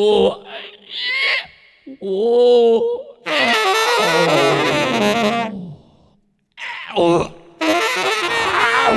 Oh. Oh. Oh.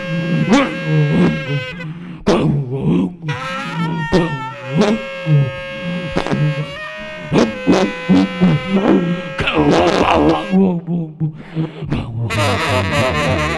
Oh Calma, calma, calma, calma.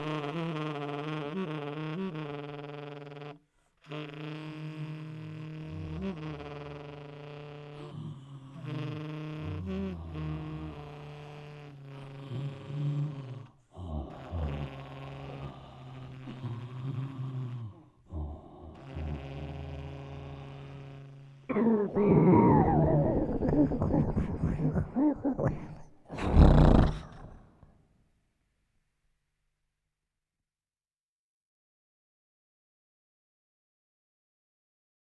Oh, my God.